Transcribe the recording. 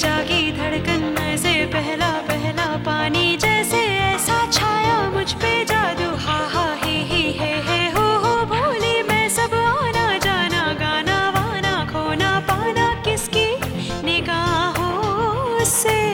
जागी धड़कन ऐसे, पहला पहला पानी जैसे, ऐसा छाया मुझ पे जादू। हा हा, ही ही, है है, हो हो, भोली, मैं सब आना जाना, गाना वाना, खोना पाना, किसकी निगाहों से?